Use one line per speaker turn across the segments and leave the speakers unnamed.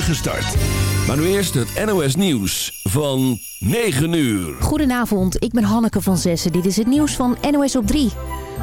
start. Maar nu eerst het NOS Nieuws van 9 uur.
Goedenavond, ik ben Hanneke van Zessen. Dit is het nieuws van NOS op 3.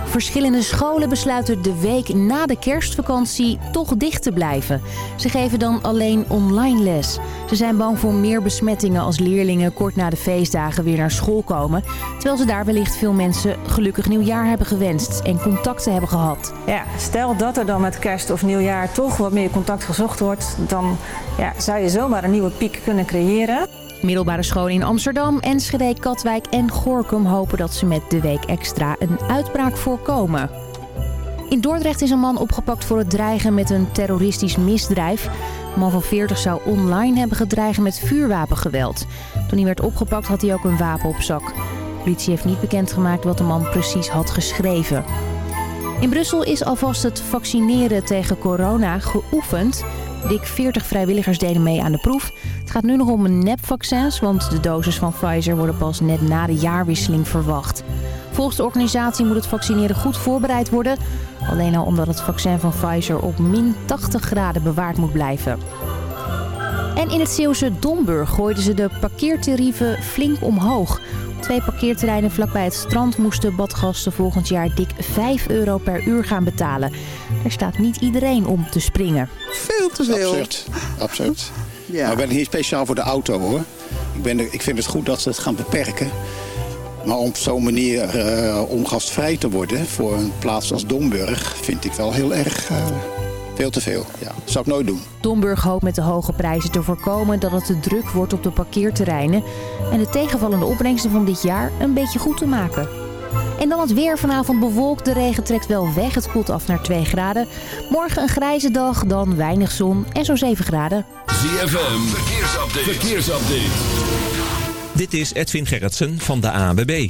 Verschillende scholen besluiten de week na de kerstvakantie toch dicht te blijven. Ze geven dan alleen online les. Ze zijn bang voor meer besmettingen als leerlingen kort na de feestdagen weer naar school komen. Terwijl ze daar wellicht veel mensen gelukkig nieuwjaar hebben gewenst en contacten hebben gehad.
Ja, stel dat er dan met kerst of nieuwjaar toch wat meer contact gezocht wordt... dan ja, zou je zomaar een nieuwe piek kunnen creëren.
Middelbare scholen in Amsterdam, Enschede, Katwijk en Gorkum hopen dat ze met de week extra een uitbraak voorkomen. In Dordrecht is een man opgepakt voor het dreigen met een terroristisch misdrijf. De man van 40 zou online hebben gedreigd met vuurwapengeweld. Toen hij werd opgepakt had hij ook een wapen op zak. De politie heeft niet bekendgemaakt wat de man precies had geschreven. In Brussel is alvast het vaccineren tegen corona geoefend. Dik 40 vrijwilligers deden mee aan de proef. Het gaat nu nog om een nepvaccins, want de doses van Pfizer worden pas net na de jaarwisseling verwacht. Volgens de organisatie moet het vaccineren goed voorbereid worden. Alleen al omdat het vaccin van Pfizer op min 80 graden bewaard moet blijven. En in het Zeeuwse Domburg gooiden ze de parkeertarieven flink omhoog. Twee parkeerterreinen vlakbij het strand moesten badgasten volgend jaar dik 5 euro per uur gaan betalen. Er staat niet iedereen om te springen.
Veel te veel.
Absurd. Absurd.
Ja.
Maar ik ben hier speciaal voor de auto hoor. Ik, ben er- ik vind het goed dat ze het gaan beperken. Maar om op zo'n manier eh, ongastvrij te worden voor een plaats als Domburg... vind ik wel heel erg eh, veel te veel. Ja, dat zou ik nooit doen.
Domburg hoopt met de hoge prijzen te voorkomen dat het te druk wordt op de parkeerterreinen... en de tegenvallende opbrengsten van dit jaar een beetje goed te maken. En dan het weer vanavond bewolkt. De regen trekt wel weg. Het koelt af naar 2 graden. Morgen een grijze dag, dan weinig zon en zo'n 7 graden.
ZFM, verkeersupdate. verkeersupdate.
Dit is Edwin Gerritsen van de ANWB.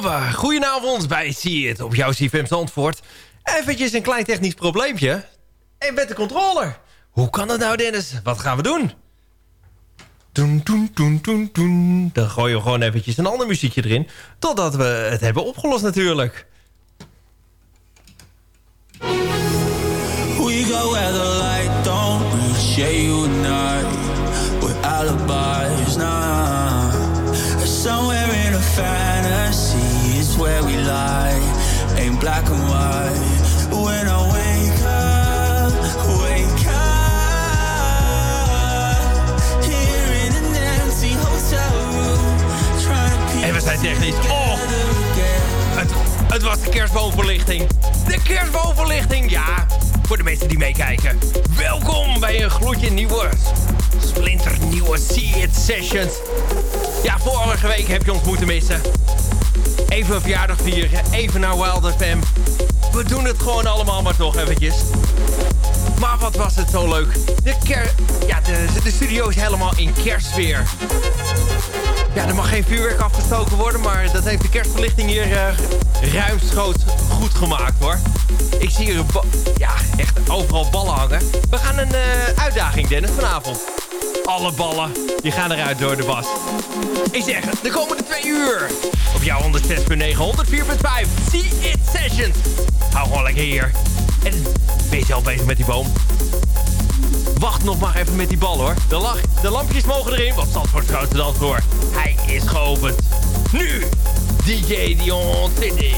Allemaal. Goedenavond bij See It op jouw CFM Zandvoort. Eventjes een klein technisch probleempje. En met de controller. Hoe kan dat nou Dennis? Wat gaan we doen? Doen, doen, doen, doen, doen. Dan gooien we gewoon eventjes een ander muziekje erin. Totdat we het hebben opgelost natuurlijk.
We go where the light don't reach, yeah, you lie, ain't black and white. When I wake up, wake up, here in an empty hotel room, trying to piece
En we zijn technisch. Oh, het was de kerstboomverlichting. De kerstboomverlichting, ja. Voor de mensen die meekijken. Welkom bij een gloedje nieuwe, splinternieuwe See It Sessions. Ja, vorige week heb je ons moeten missen. Even een verjaardag vieren, even naar Wild FM. We doen het gewoon allemaal maar toch eventjes. Maar wat was het zo leuk. De, ker ja, de, studio is helemaal in kerstsfeer. Ja, er mag geen vuurwerk afgestoken worden, maar dat heeft de kerstverlichting hier uh, ruimschoots goed gemaakt hoor. Ik zie hier ja, echt overal ballen hangen. We gaan een uh, uitdaging, Dennis, vanavond. Alle ballen, die gaan eruit door de bas. Ik zeg, de komende twee uur. Op jouw 106.9, 104.5. See It Sessions. Hou gewoon lekker hier. En je al bezig met die boom? Wacht nog maar even met die bal hoor. De, lampjes mogen erin, want Zandvoort grootste dansvloer. Hij is geopend. Nu, DJ Dion City.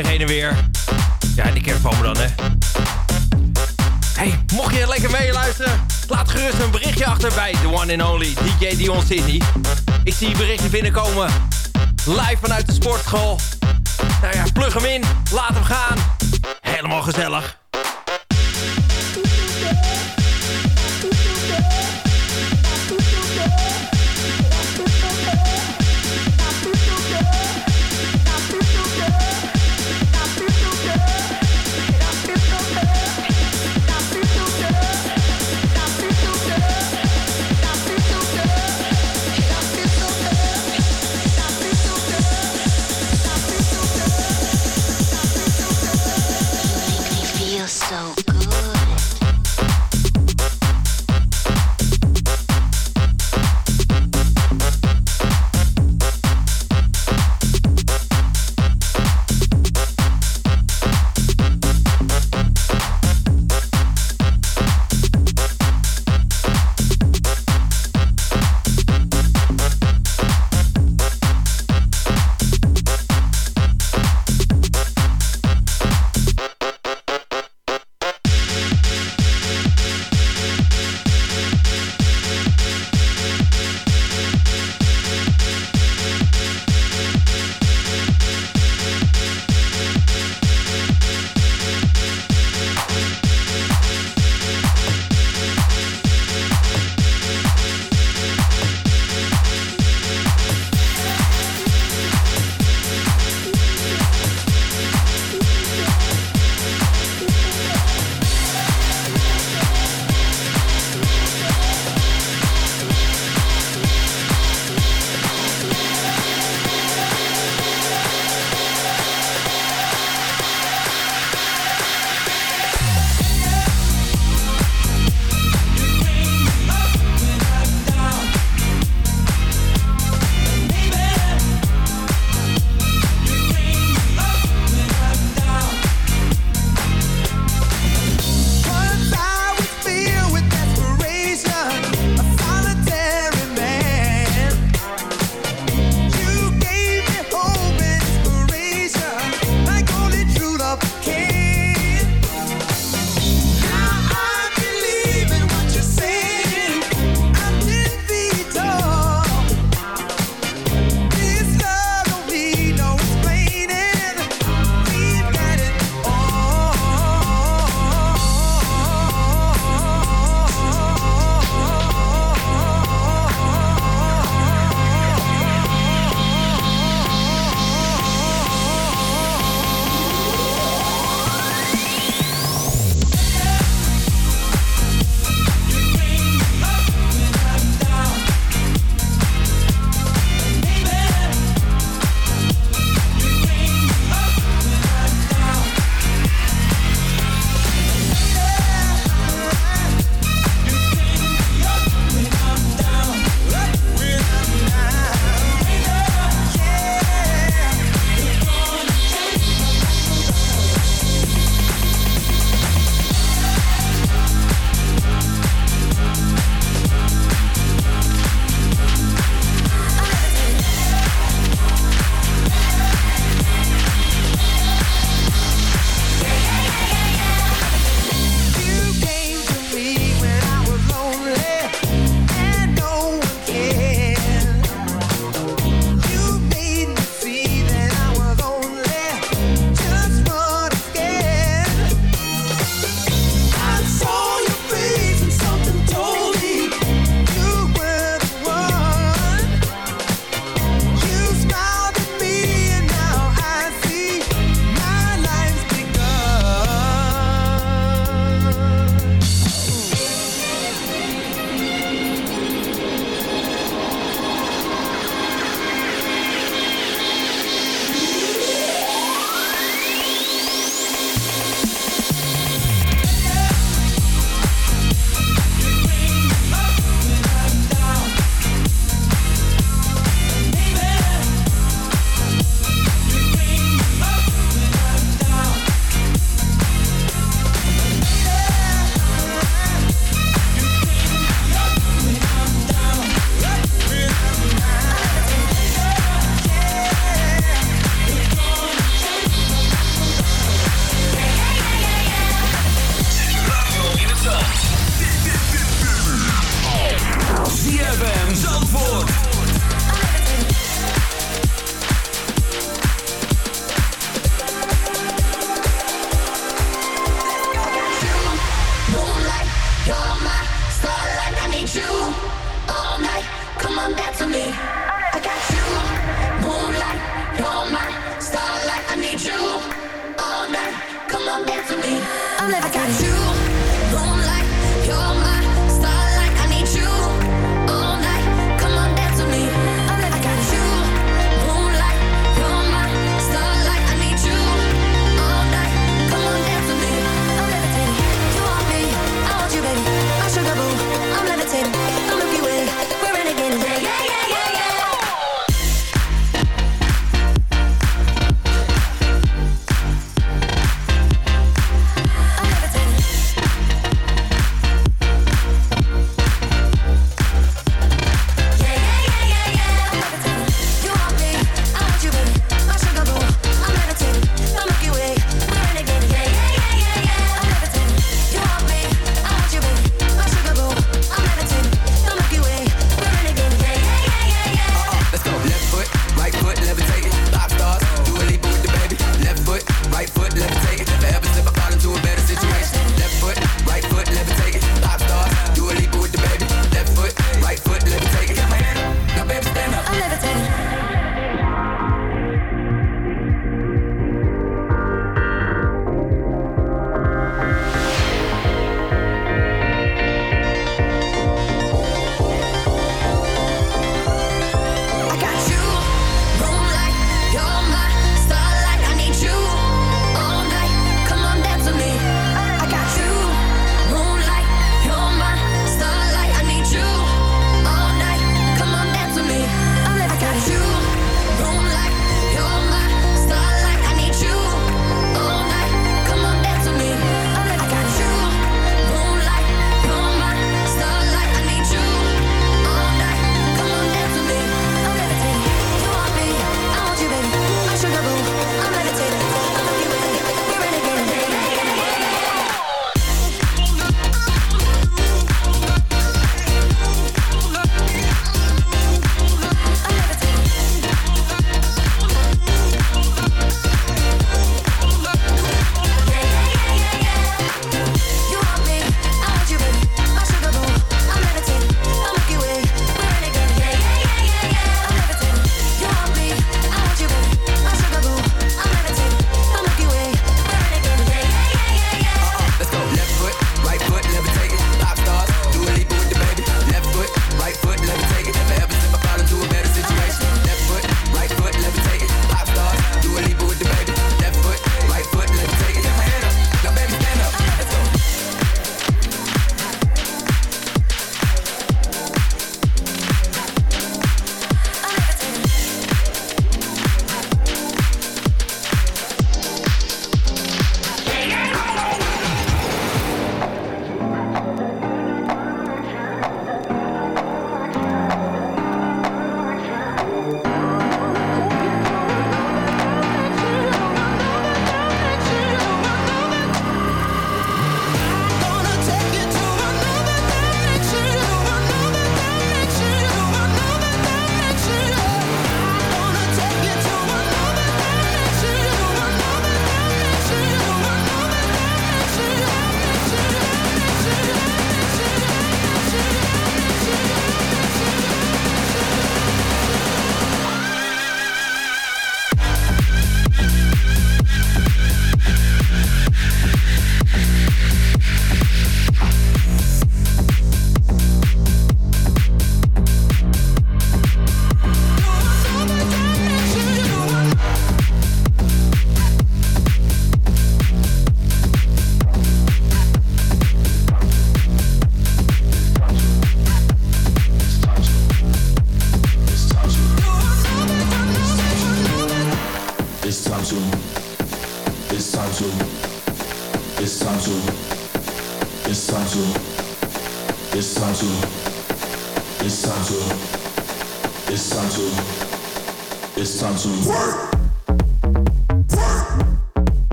Hier heen en weer. Ja, en die kerstbomen dan, hè. Hey, mocht je lekker meeluisteren, laat gerust een berichtje achter bij The One and Only DJ Dion Sydney. Ik zie berichtje binnenkomen. Live vanuit de sportschool. Nou ja, plug hem in, laat hem gaan. Helemaal gezellig.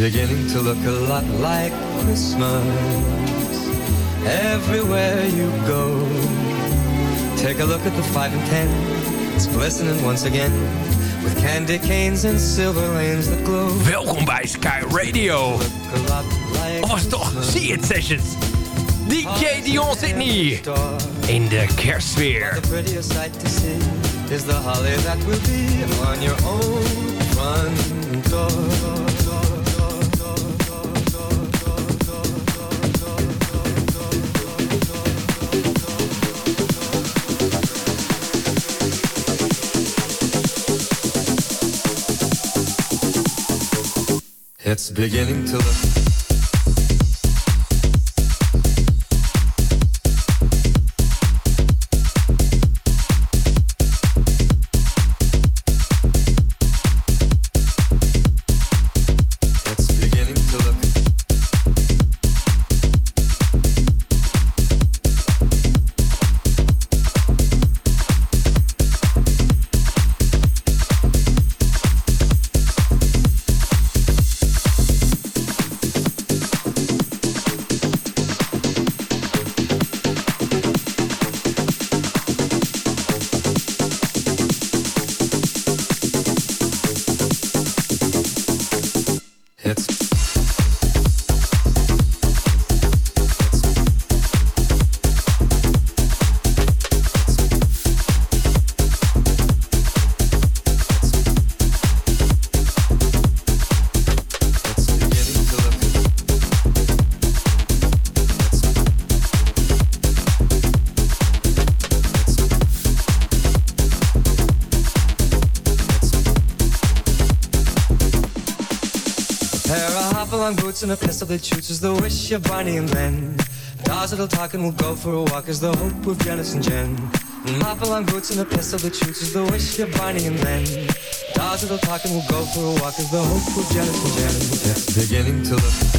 Beginning to look a lot like Christmas everywhere you go. Take a look at the five and ten. It's glistening once again. With candy canes and silver lanes that glow.
Welkom bij Sky Radio. Of was oh, het toch See It Sessions? DJ Dion Sydney. In de kerstsfeer.
The prettiest sight to see is the holly that will be on your own front It's beginning to look and a pistol that shoots is the wish of Barney and Ben. Dolls that'll talk and we'll go for a walk is the hope of Janice and Jen. Hop-along boots and a pistol that shoots is the wish of Barney and Ben. Dolls that'll talk and we'll go for a walk is the hope of Janice and Jen. It's beginning to look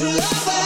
to love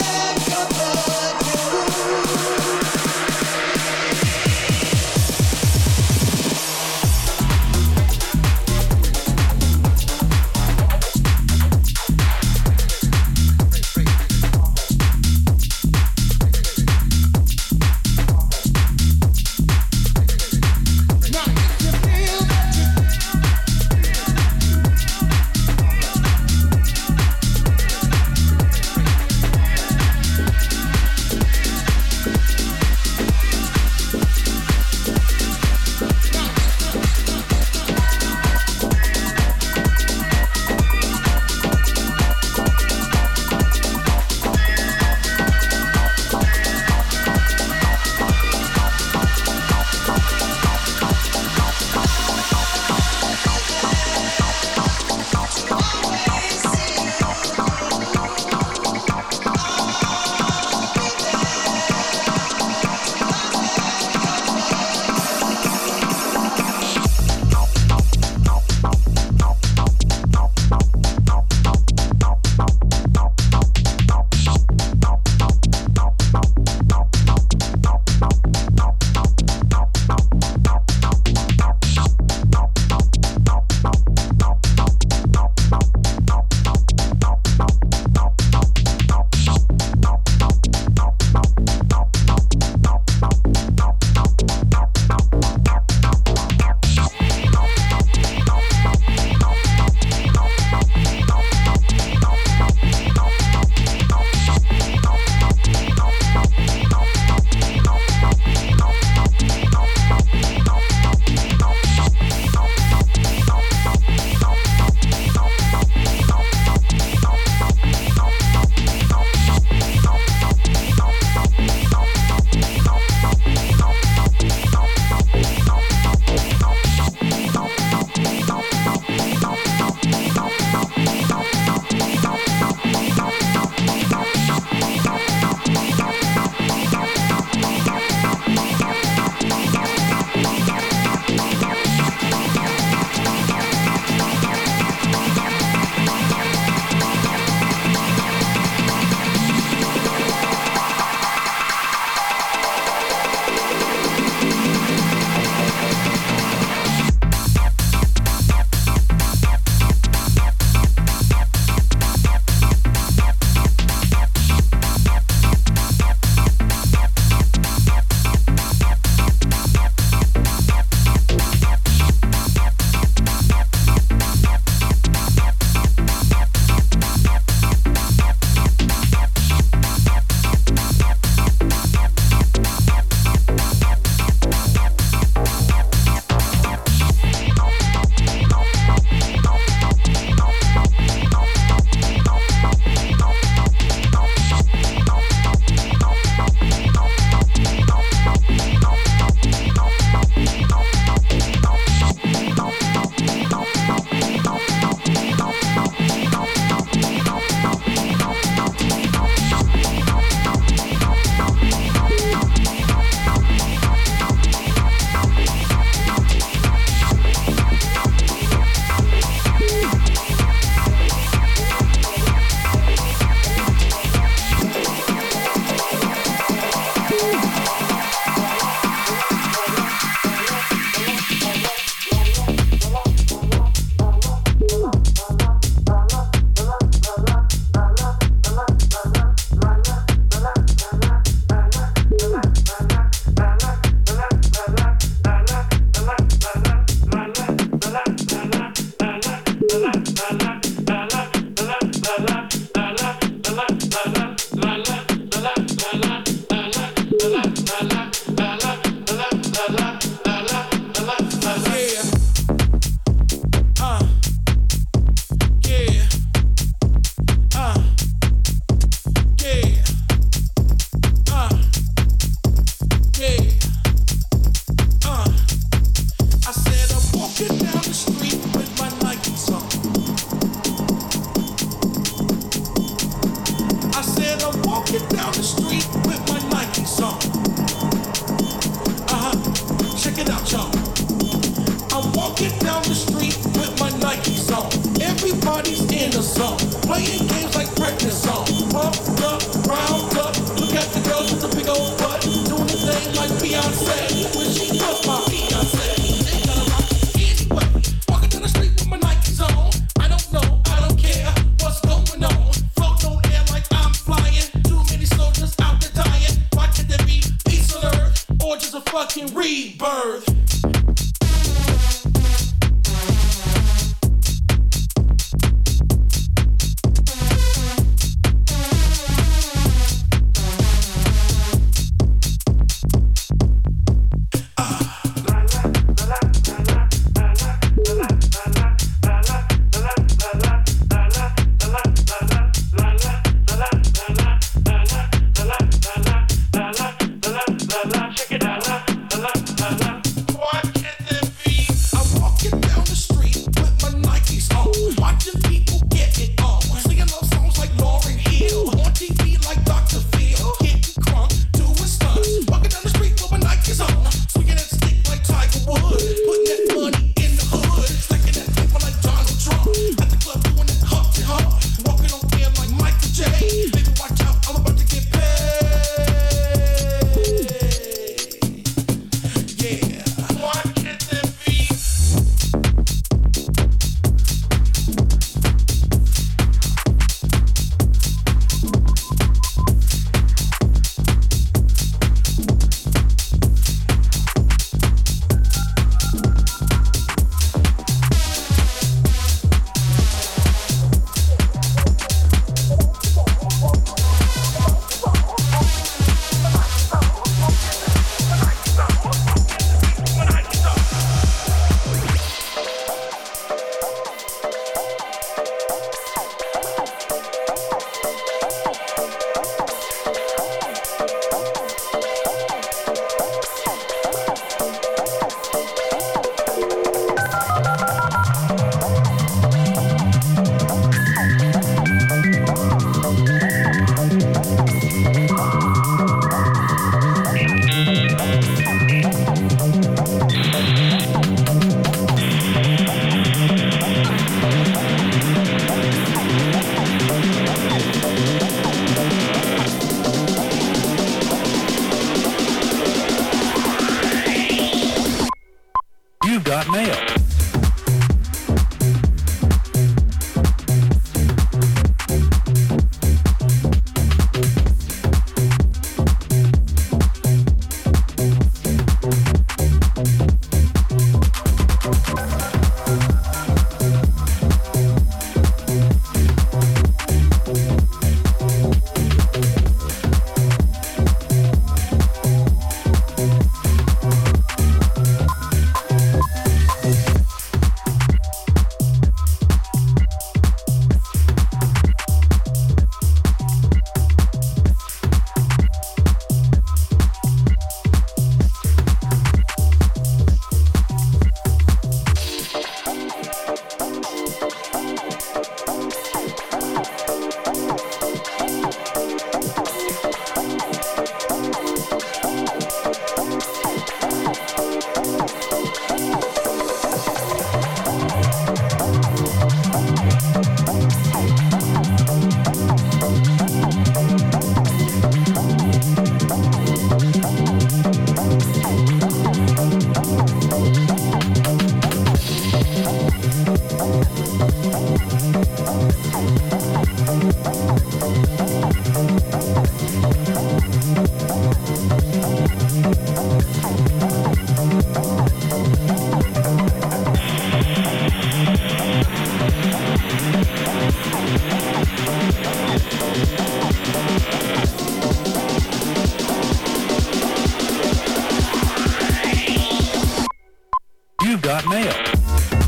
Ohio.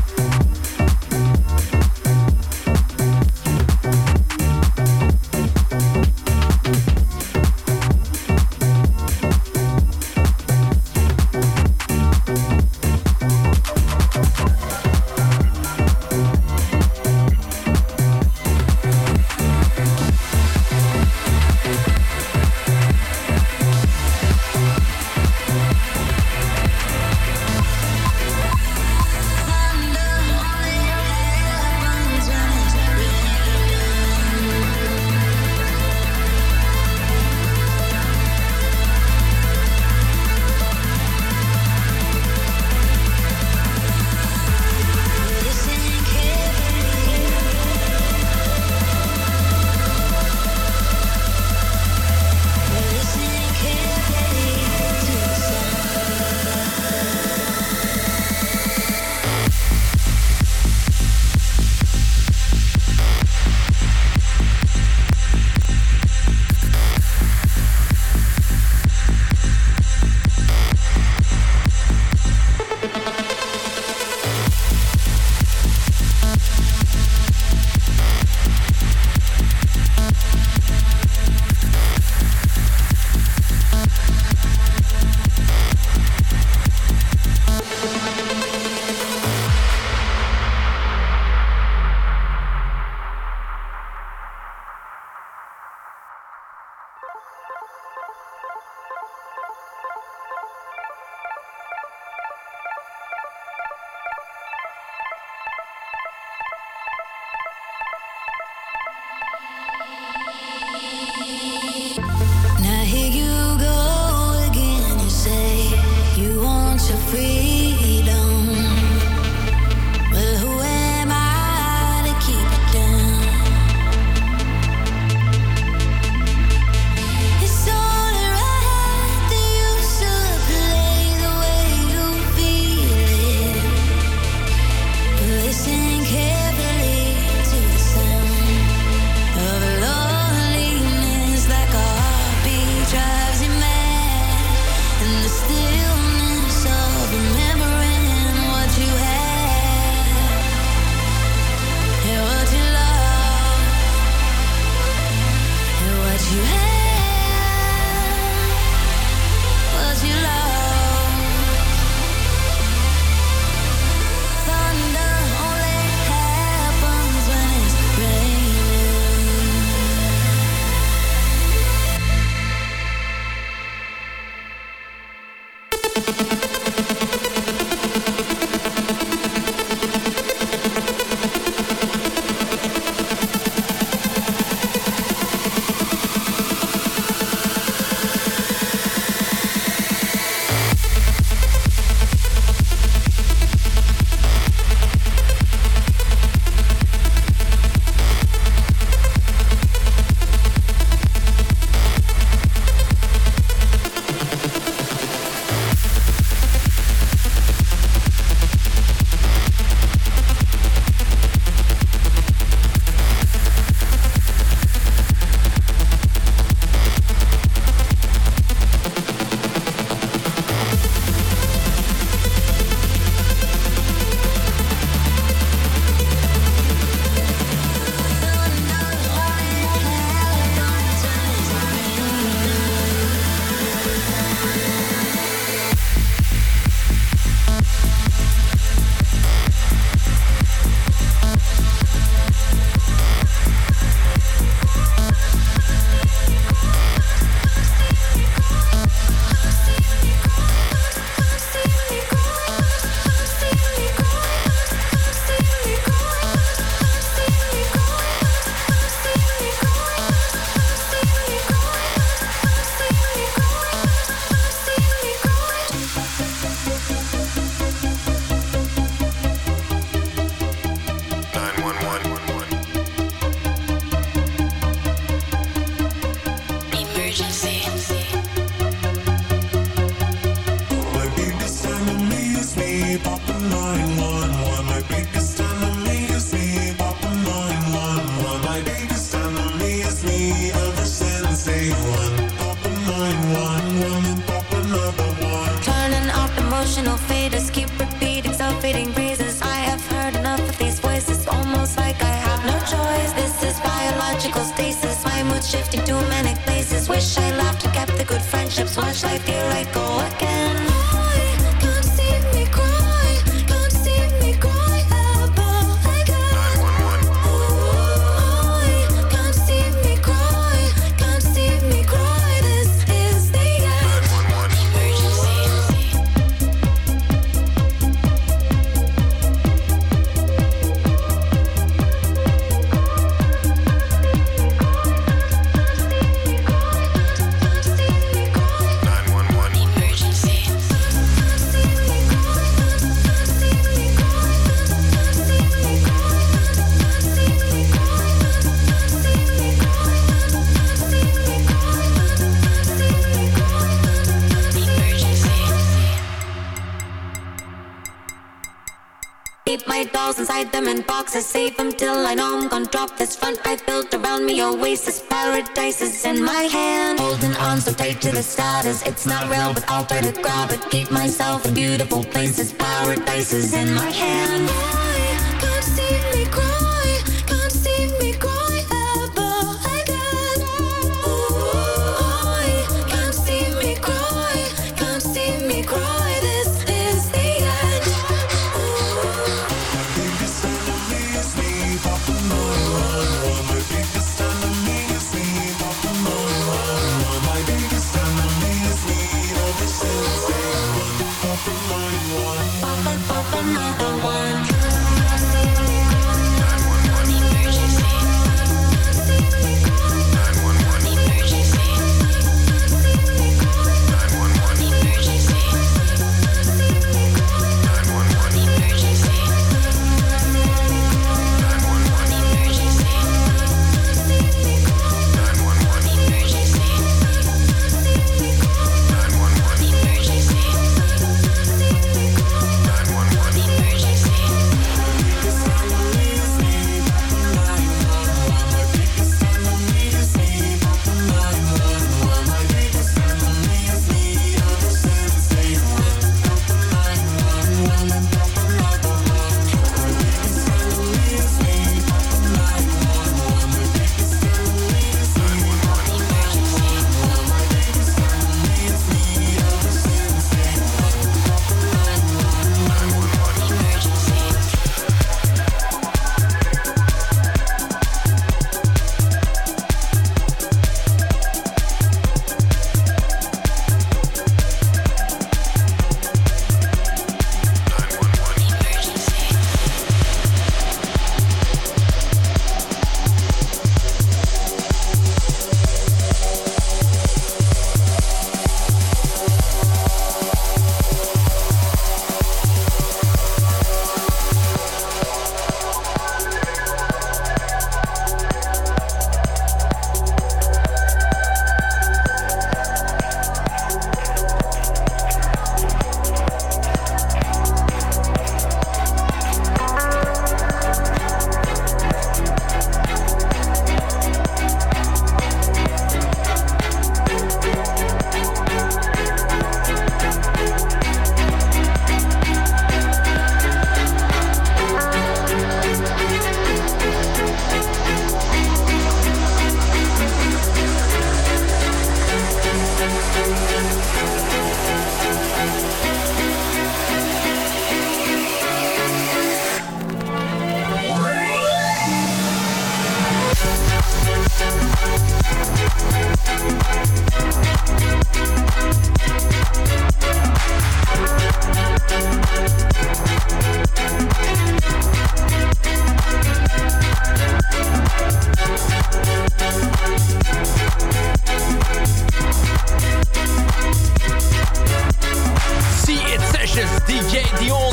Them in boxes, save them till I know I'm gonna drop this front I built around me. Oasis, paradise is in my hand. Holding on so tight to the status, it's not real, but I'll try to grab it. Keep myself in beautiful places, paradise is in my hand.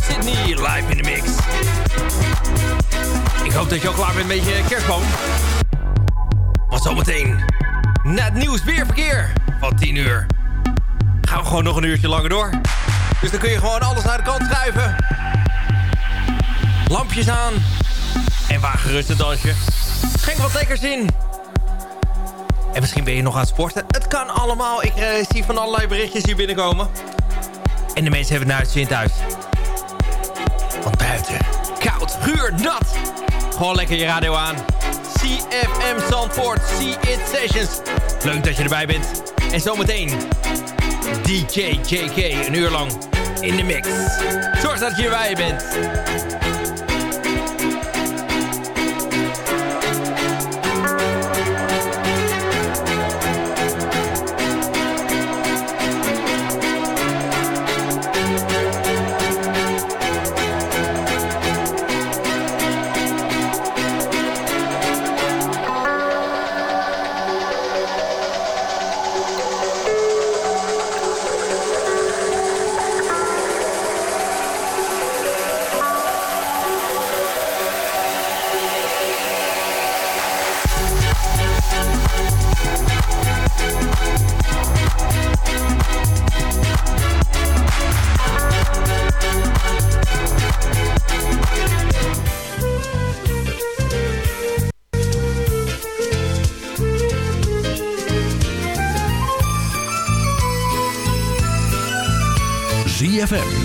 Sydney, live in de mix. Ik hoop dat je al klaar bent met je kerstboom. Want zometeen, na het nieuws weer verkeer van 10 uur, gaan we gewoon nog een uurtje langer door. Dus dan kun je gewoon alles naar de kant schuiven. lampjes aan. En waag gerust een dansje. Schenk wat lekkers in. En misschien ben je nog aan het sporten. Het kan allemaal. Ik eh, zie van allerlei berichtjes hier binnenkomen. En de mensen hebben het naar het zin thuis. Want buiten, koud, guur, nat. Gewoon lekker je radio aan. CFM Zandvoort, See It Sessions. Leuk dat je erbij bent. En zometeen DJ JK een uur lang in de mix. Zorg dat je erbij bent.